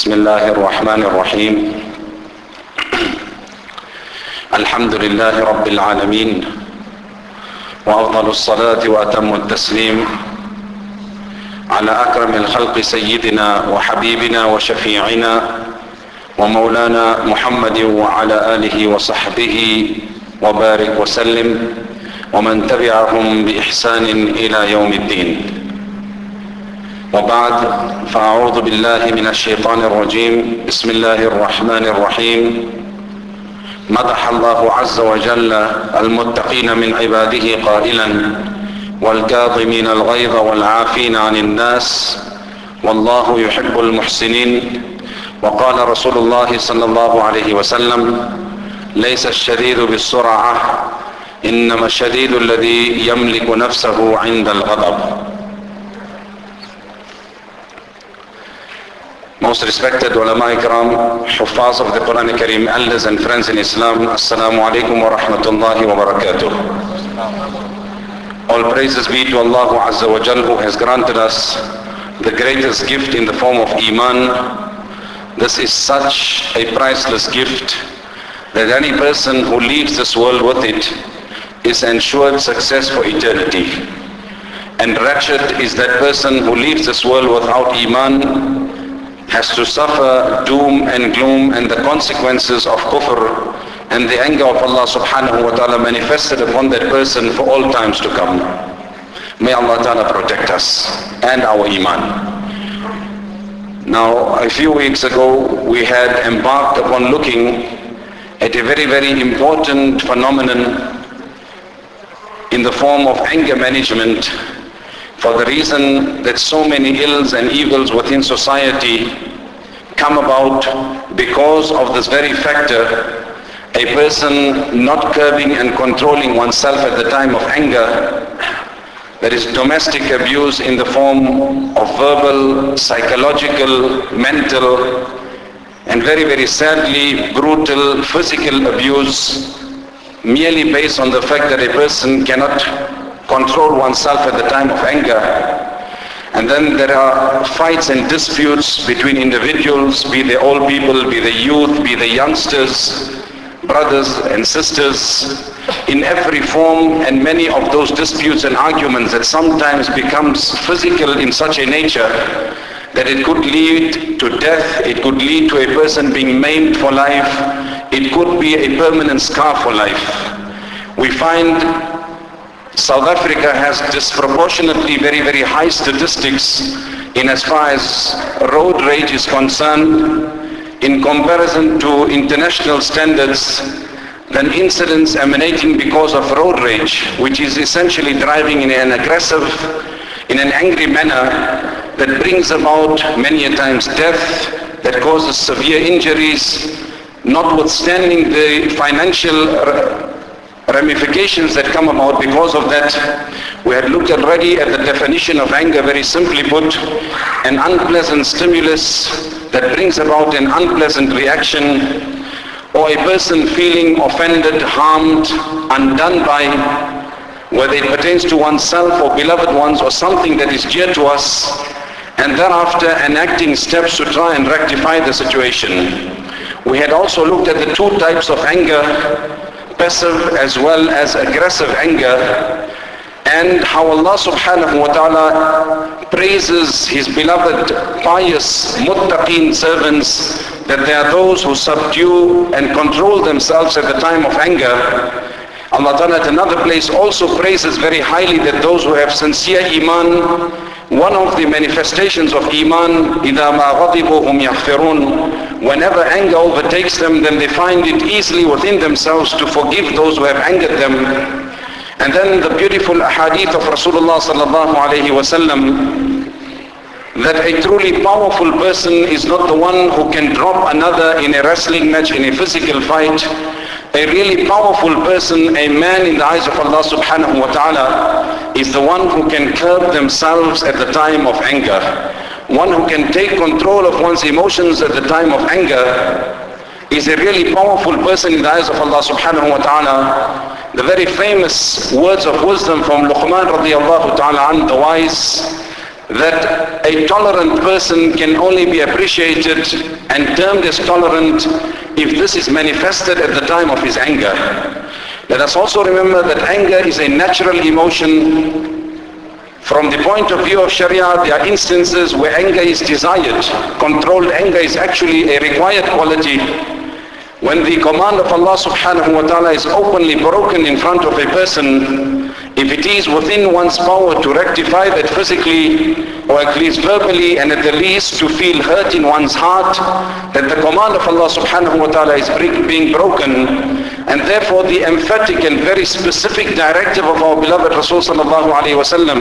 بسم الله الرحمن الرحيم. الحمد لله رب العالمين وأفضل الصلاة وأتم التسليم على أكرم الخلق سيدنا وحبيبنا وشفيعنا ومولانا محمد وعلى آله وصحبه وبارك وسلم ومن تبعهم بإحسان إلى يوم الدين. وبعد فأعوذ بالله من الشيطان الرجيم. بسم الله الرحمن الرحيم. مدح الله عز وجل المتقين من عباده قائلا والكاظمين الغيظ والعافين عن الناس والله يحب المحسنين. وقال رسول الله صلى الله عليه وسلم ليس الشديد بالسرعة إنما الشديد الذي يملك نفسه عند الغضب. Most respected ulama ikram, huffaz of the Quran Kareem, elders and friends in Islam, Assalamu alaikum wa rahmatullahi wa barakatuh. All praises be to Allah Azza wa Jal who has granted us the greatest gift in the form of Iman. This is such a priceless gift that any person who leaves this world with it is ensured success for eternity. And wretched is that person who leaves this world without Iman has to suffer doom and gloom and the consequences of kufr and the anger of Allah subhanahu wa ta'ala manifested upon that person for all times to come. May Allah ta'ala protect us and our iman. Now, a few weeks ago, we had embarked upon looking at a very, very important phenomenon in the form of anger management for the reason that so many ills and evils within society come about because of this very factor, a person not curbing and controlling oneself at the time of anger, there is domestic abuse in the form of verbal, psychological, mental, and very, very sadly, brutal physical abuse merely based on the fact that a person cannot control oneself at the time of anger. And then there are fights and disputes between individuals, be they old people, be they youth, be they youngsters, brothers and sisters, in every form and many of those disputes and arguments that sometimes becomes physical in such a nature that it could lead to death, it could lead to a person being maimed for life, it could be a permanent scar for life. We find South Africa has disproportionately very, very high statistics in as far as road rage is concerned in comparison to international standards than incidents emanating because of road rage, which is essentially driving in an aggressive, in an angry manner that brings about many a times death, that causes severe injuries, notwithstanding the financial ramifications that come about because of that. We had looked already at the definition of anger, very simply put, an unpleasant stimulus that brings about an unpleasant reaction or a person feeling offended, harmed, undone by, whether it pertains to oneself or beloved ones or something that is dear to us, and thereafter enacting steps to try and rectify the situation. We had also looked at the two types of anger, passive as well as aggressive anger and how Allah subhanahu wa ta'ala praises his beloved pious muttaqeen servants that they are those who subdue and control themselves at the time of anger. Allah ta'ala at another place also praises very highly that those who have sincere iman one of the manifestations of iman إِذَا مَا غَضِبُوا هُمْ يَغْفِرُونَ Whenever anger overtakes them, then they find it easily within themselves to forgive those who have angered them. And then the beautiful hadith of Rasulullah sallallahu alayhi wasallam that a truly powerful person is not the one who can drop another in a wrestling match, in a physical fight. a really powerful person, a man in the eyes of Allah subhanahu wa ta'ala, is the one who can curb themselves at the time of anger. One who can take control of one's emotions at the time of anger is a really powerful person in the eyes of Allah subhanahu wa ta'ala. The very famous words of wisdom from Luqman radiallahu ta'ala an, the wise, that a tolerant person can only be appreciated and termed as tolerant if this is manifested at the time of his anger. Let us also remember that anger is a natural emotion. From the point of view of Sharia, there are instances where anger is desired. Controlled anger is actually a required quality. When the command of Allah subhanahu wa ta'ala is openly broken in front of a person, if it is within one's power to rectify that physically or at least verbally and at the least to feel hurt in one's heart that the command of Allah subhanahu wa ta'ala is being broken. And therefore the emphatic and very specific directive of our beloved Rasul sallallahu alayhi wa sallam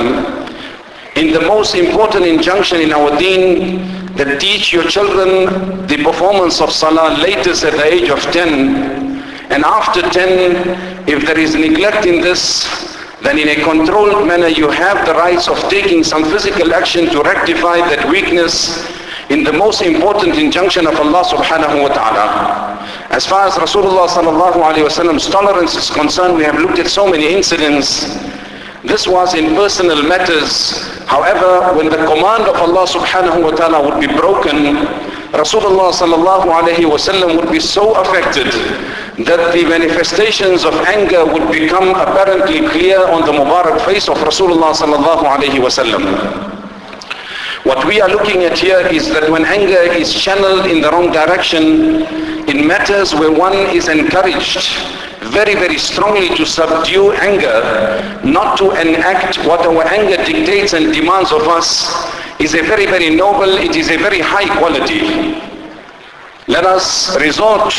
in the most important injunction in our deen that teach your children the performance of salah latest at the age of 10 and after 10 if there is neglect in this then in a controlled manner you have the rights of taking some physical action to rectify that weakness in the most important injunction of Allah subhanahu wa ta'ala. As far as Rasulullah sallallahu alayhi wa sallam's tolerance is concerned, we have looked at so many incidents. This was in personal matters. However, when the command of Allah subhanahu wa ta'ala would be broken, Rasulullah sallallahu alayhi would be so affected that the manifestations of anger would become apparently clear on the Mubarak face of Rasulullah sallallahu alayhi. What we are looking at here is that when anger is channeled in the wrong direction, in matters where one is encouraged very, very strongly to subdue anger, not to enact what our anger dictates and demands of us, is a very, very noble, it is a very high quality. Let us resort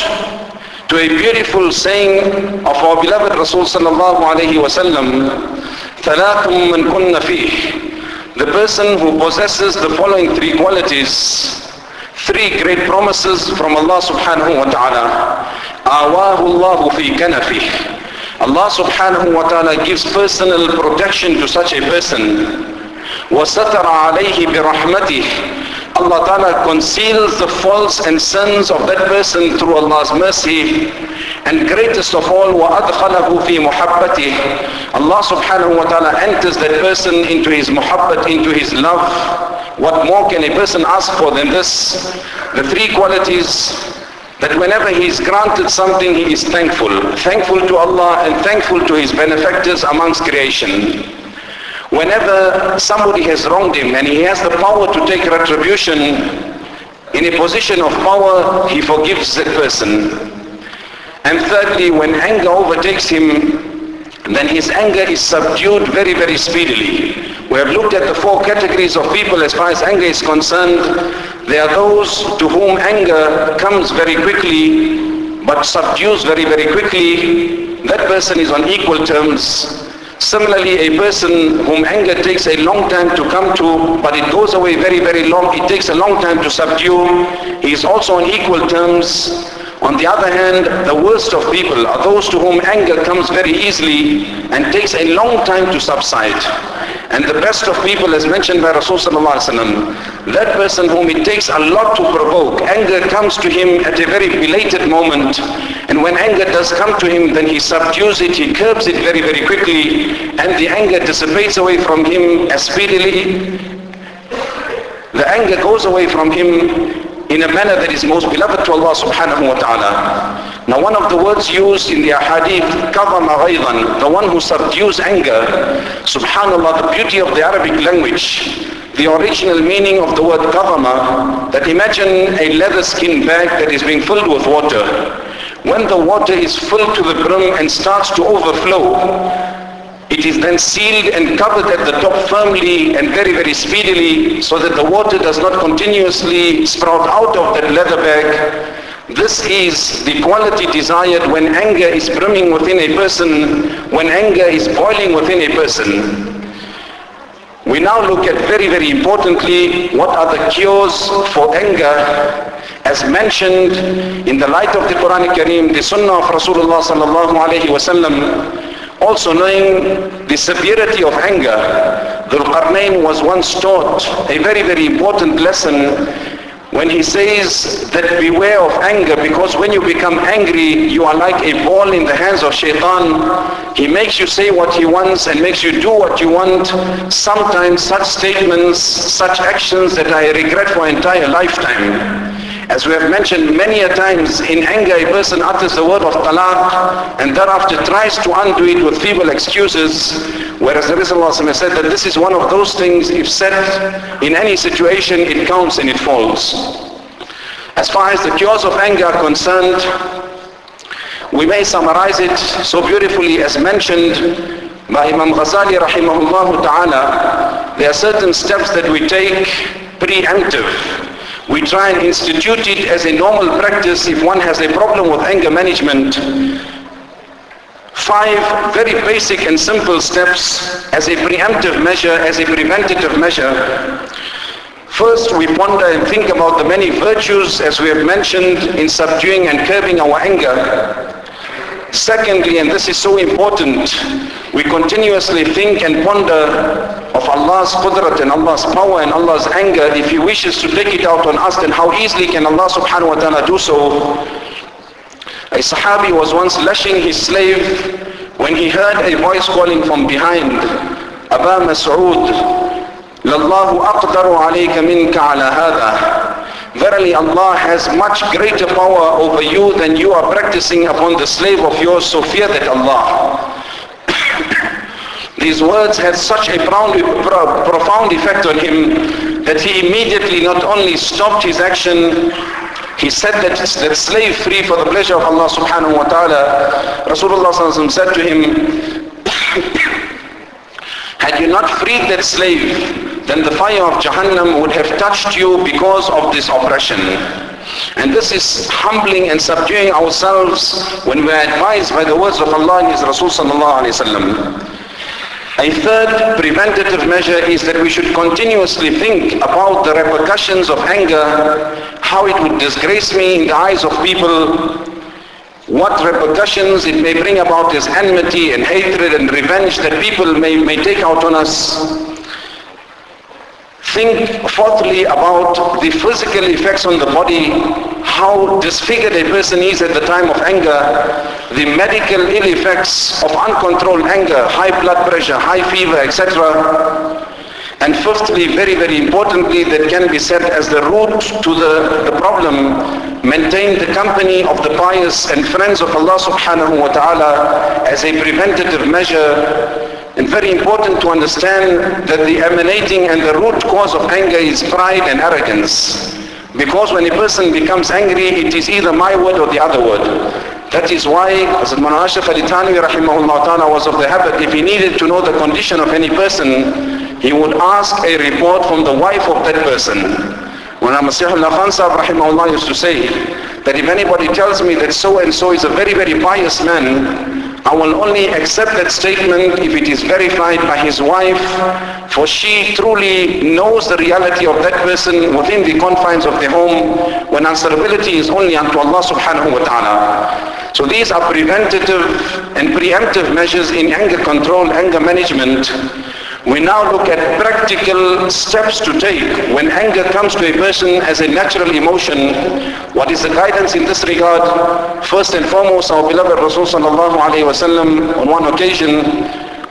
to a beautiful saying of our beloved Rasul sallallahu alayhi wa sallam, ثَلَاثٌ مَنْ كُنَّ فِيهِ The person who possesses the following three qualities, three great promises from Allah subhanahu wa ta'ala. آواه الله في كنفه Allah subhanahu wa ta'ala gives personal protection to such a person. وَسَتَرَ عَلَيْهِ بِرَحْمَتِهِ Allah Ta'ala conceals the faults and sins of that person through Allah's mercy. And greatest of all, وَأَدْخَلَهُ فِي مُحَبَّتِهِ Allah subhanahu wa ta'ala enters that person into his muhabbat, into his love. What more can a person ask for than this? The three qualities that whenever he is granted something, he is thankful. Thankful to Allah and thankful to his benefactors amongst creation. Whenever somebody has wronged him and he has the power to take retribution, in a position of power, he forgives that person. And thirdly, when anger overtakes him, then his anger is subdued very, very speedily. We have looked at the four categories of people as far as anger is concerned. There are those to whom anger comes very quickly, but subdues very, very quickly. That person is on equal terms Similarly, a person whom anger takes a long time to come to, but it goes away very, very long, it takes a long time to subdue, he is also on equal terms. On the other hand, the worst of people are those to whom anger comes very easily and takes a long time to subside. And the best of people, as mentioned by Rasulullah that person whom it takes a lot to provoke, anger comes to him at a very belated moment. And when anger does come to him, then he subdues it, he curbs it very, very quickly, and the anger dissipates away from him as speedily. The anger goes away from him in a manner that is most beloved to Allah subhanahu wa ta'ala. Now one of the words used in the hadith, كَظَمَ غَيْظًا, the one who subdues anger, subhanallah, the beauty of the Arabic language, the original meaning of the word kavama, that imagine a leather skin bag that is being filled with water. When the water is filled to the brim and starts to overflow, it is then sealed and covered at the top firmly and very, very speedily so that the water does not continuously sprout out of that leather bag. this is the quality desired when anger is brimming within a person, when anger is boiling within a person. We now look at very, very importantly what are the cures for anger as mentioned in the light of the Quran Kareem, the Sunnah of Rasulullah sallallahu alayhi wasallam, also knowing the severity of anger. Dhul Qarnayn was once taught a very, very important lesson when he says that beware of anger because when you become angry you are like a ball in the hands of shaitan. He makes you say what he wants and makes you do what you want. Sometimes such statements, such actions that I regret for entire lifetime. As we have mentioned many a times, in anger a person utters the word of talaq and thereafter tries to undo it with feeble excuses, whereas the Rasulullah said that this is one of those things, if said in any situation, it counts and it falls. As far as the cures of anger are concerned, we may summarize it so beautifully as mentioned by Imam Ghazali rahimahullah ta'ala. There are certain steps that we take preemptive we try and institute it as a normal practice if one has a problem with anger management. Five very basic and simple steps as a preemptive measure, as a preventative measure. First, we ponder and think about the many virtues, as we have mentioned, in subduing and curbing our anger. Secondly, and this is so important, we continuously think and ponder of Allah's qudrat and Allah's power and Allah's anger, if He wishes to take it out on us, then how easily can Allah subhanahu wa ta'ala do so? A Sahabi was once lashing his slave when he heard a voice calling from behind, Aba Mas'ud, Lallahu aqdaru alayka minka ala hada. Verily Allah has much greater power over you than you are practicing upon the slave of yours, so fear that Allah. These words had such a profound effect on him that he immediately not only stopped his action, he said that, that slave free for the pleasure of Allah subhanahu wa ta'ala. Rasulullah said to him, had you not freed that slave, then the fire of Jahannam would have touched you because of this oppression. And this is humbling and subduing ourselves when we are advised by the words of Allah and His Rasul sallallahu alayhi wa sallam. A third preventative measure is that we should continuously think about the repercussions of anger, how it would disgrace me in the eyes of people, what repercussions it may bring about as enmity and hatred and revenge that people may, may take out on us. Think fourthly about the physical effects on the body, how disfigured a person is at the time of anger, the medical ill effects of uncontrolled anger, high blood pressure, high fever, etc. And fifthly, very, very importantly, that can be said as the root to the, the problem, maintain the company of the pious and friends of Allah subhanahu wa ta'ala as a preventative measure and very important to understand that the emanating and the root cause of anger is pride and arrogance. Because when a person becomes angry, it is either my word or the other word. That is why Hazrat Mawlana Ashraf Ali Thanwi rahimahullah ta'ala was of the habit, if he needed to know the condition of any person, he would ask a report from the wife of that person. When Masih Allah Khan Sahib rahimahullah used to say, that if anybody tells me that so and so is a very, very pious man, I will only accept that statement if it is verified by his wife, for she truly knows the reality of that person within the confines of the home when answerability is only unto Allah subhanahu wa ta'ala. So these are preventative and preemptive measures in anger control, anger management we now look at practical steps to take when anger comes to a person as a natural emotion. What is the guidance in this regard? First and foremost, our beloved Rasul sallallahu alayhi wasallam on one occasion,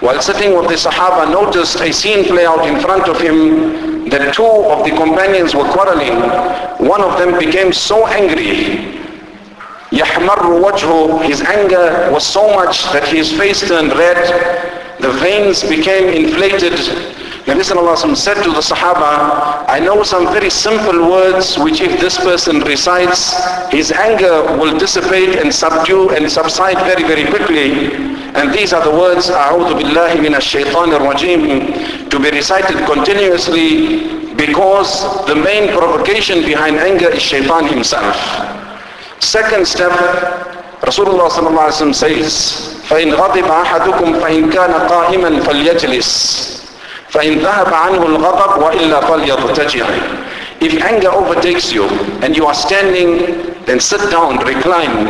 while sitting with the Sahaba, noticed a scene play out in front of him that two of the companions were quarreling. One of them became so angry يحمر وجهه his anger was so much that his face turned red the veins became inflated. Nabi Sallallahu said to the Sahaba, I know some very simple words which if this person recites, his anger will dissipate and subdue and subside very, very quickly. And these are the words, أعوذ بالله من الشيطان الرجيم, to be recited continuously because the main provocation behind anger is shaitan himself. Second step, Rasulullah sallallahu says, فإن غضب أحدكم فإن كان قائما فليجلس فإن ذهب عنه الغضب وإلا فليضطجع If anger overtakes you and you are standing, then sit down, recline.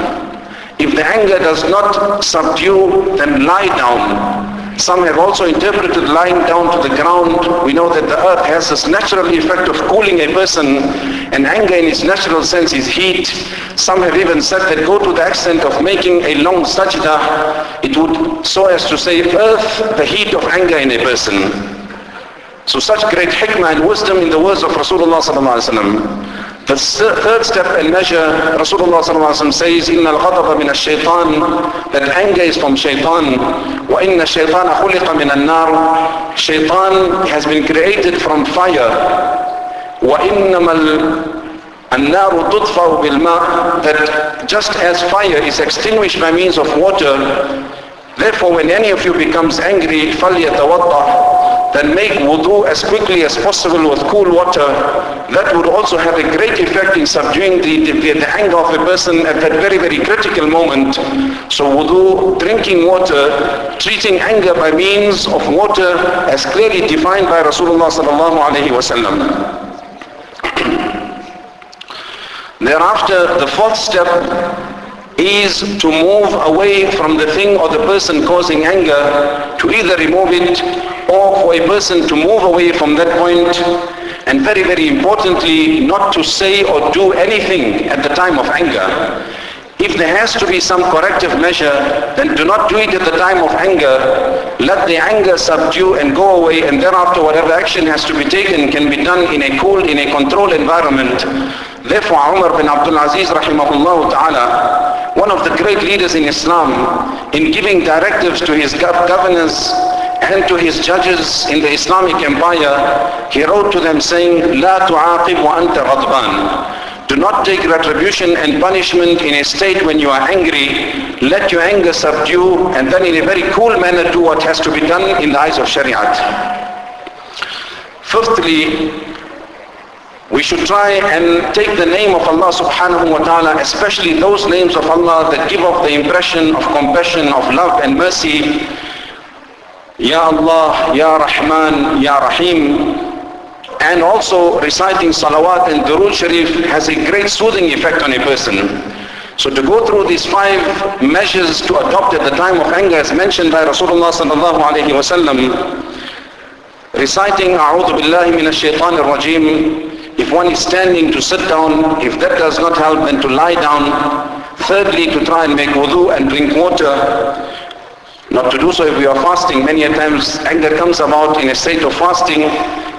If the anger does not subdue, then lie down. Some have also interpreted lying down to the ground. We know that the earth has this natural effect of cooling a person and anger in its natural sense is heat. Some have even said that go to the extent of making a long sajda. It would, so as to say, earth the heat of anger in a person. So such great hikmah and wisdom in the words of Rasulullah sallallahu alaihi wasallam. The third step and measure, Rasulullah says, إِنَّ الْغَضَبَ مِنَ الشَّيْطَانِ That anger is from shaitan. وَإِنَّ الشَّيْطَانَ خُلِقَ مِنَ النَّارِ Shaitan has been created from fire. وَإِنَّمَا النار تطفأ بالماء that just as fire is extinguished by means of water therefore when any of you becomes angry فليتوضأ then make wudu as quickly as possible with cool water. That would also have a great effect in subduing the, the, the anger of a person at that very, very critical moment. So wudu, drinking water, treating anger by means of water as clearly defined by Rasulullah sallallahu alayhi wasallam. Thereafter, the fourth step is to move away from the thing or the person causing anger to either remove it or for a person to move away from that point and very very importantly not to say or do anything at the time of anger. If there has to be some corrective measure, then do not do it at the time of anger. Let the anger subdue and go away and thereafter whatever action has to be taken can be done in a cool, in a controlled environment. Therefore Umar bin Abdul Aziz rahimahullah ta'ala, one of the great leaders in Islam, in giving directives to his governors and to his judges in the Islamic Empire, he wrote to them saying, لا تعاقب وأنت غضبان. Do not take retribution and punishment in a state when you are angry. Let your anger subdue and then in a very cool manner do what has to be done in the eyes of Shariat. Fifthly, we should try and take the name of Allah subhanahu wa ta'ala, especially those names of Allah that give off the impression of compassion, of love and mercy. Ya Allah, Ya Rahman, Ya Rahim. And also reciting salawat and durood sharif has a great soothing effect on a person. So to go through these five measures to adopt at the time of anger as mentioned by Rasulullah sallallahu alayhi wa sallam, reciting A'udhu Billahi Minash Shaitanir Rajim, if one is standing to sit down, if that does not help, then to lie down. Thirdly, to try and make wudu and drink water. Not to do so if we are fasting. Many a times anger comes about in a state of fasting.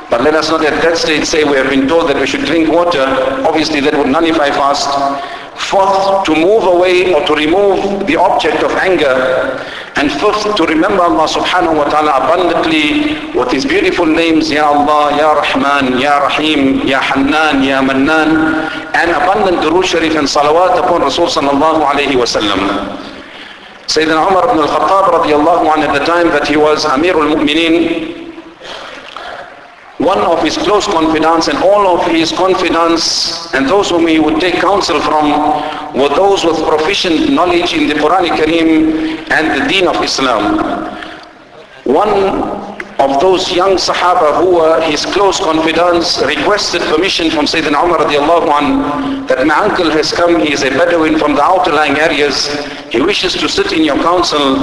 But let us not at that stage say we have been told that we should drink water. Obviously that would nullify fast. Fourth, to move away or to remove the object of anger. And fifth, to remember Allah subhanahu wa ta'ala abundantly with His beautiful names, Ya Allah, Ya Rahman, Ya Rahim, Ya Hannan, Ya Mannan, and abundant durood sharif and salawat upon Rasul sallallahu alayhi wa sallam. Sayyidina Umar ibn al-Khattab radiallahu anhu at the time that he was Amir al-Mu'mineen, one of his close confidants and all of his confidants and those whom he would take counsel from were those with proficient knowledge in the Quran Kareem and the deen of Islam. One of those young Sahaba who were his close confidants requested permission from Sayyidina Umar radiallahu anh that my uncle has come, he is a Bedouin from the outlying areas, he wishes to sit in your council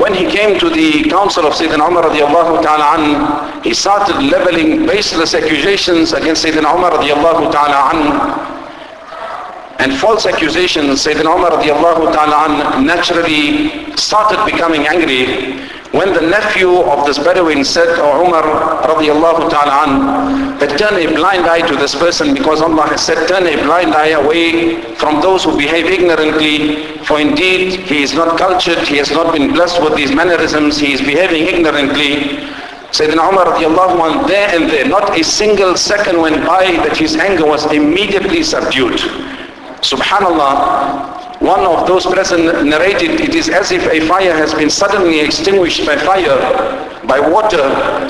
when he came to the council of Sayyidina Umar radiallahu ta'ala an, he started leveling baseless accusations against Sayyidina Umar radiallahu ta'ala an, and false accusations. Sayyidina Umar radiallahu ta'ala naturally started becoming angry when the nephew of this Bedouin said, to Umar radiallahu ta'ala an, that turn a blind eye to this person because Allah has said, turn a blind eye away from those who behave ignorantly, for indeed he is not cultured, he has not been blessed with these mannerisms, he is behaving ignorantly. Sayyidina Umar radiallahu anh, there and there, not a single second went by that his anger was immediately subdued. Subhanallah, one of those present narrated, it is as if a fire has been suddenly extinguished by fire, by water.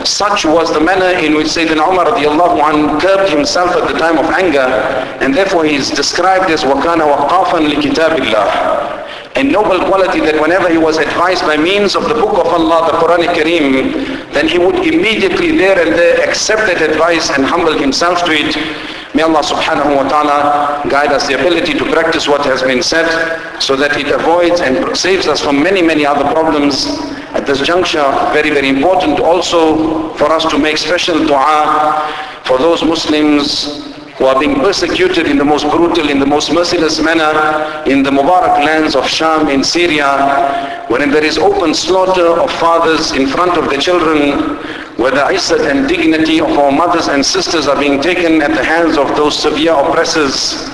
Such was the manner in which Sayyidina Umar radiallahu anh curbed himself at the time of anger. And therefore he is described as وَكَانَ وَقَافًا لِكِتَابِ اللَّهِ a noble quality that whenever he was advised by means of the book of Allah, the Quran Kareem, then he would immediately there and there accept that advice and humble himself to it May Allah subhanahu wa ta'ala guide us the ability to practice what has been said so that it avoids and saves us from many, many other problems. At this juncture, very, very important also for us to make special dua for those Muslims who are being persecuted in the most brutal, in the most merciless manner in the Mubarak lands of Sham in Syria, wherein there is open slaughter of fathers in front of the children, where the izzat and dignity of our mothers and sisters are being taken at the hands of those severe oppressors.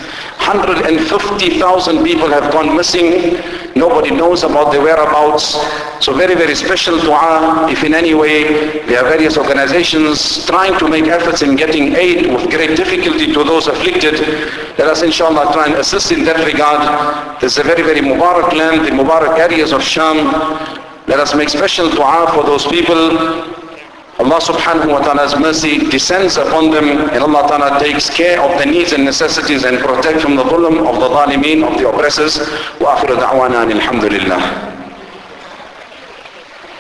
150,000 people have gone missing. Nobody knows about their whereabouts. So very, very special dua. If in any way there are various organizations trying to make efforts in getting aid with great difficulty to those afflicted, let us inshallah try and assist in that regard. This is a very, very Mubarak land, the Mubarak areas of Sham. Let us make special dua for those people Allah subhanahu wa ta'ala's mercy descends upon them and Allah ta'ala takes care of the needs and necessities and protect from the dhulm of the zalimeen, of the oppressors. وآخر دعوانا الحمد لله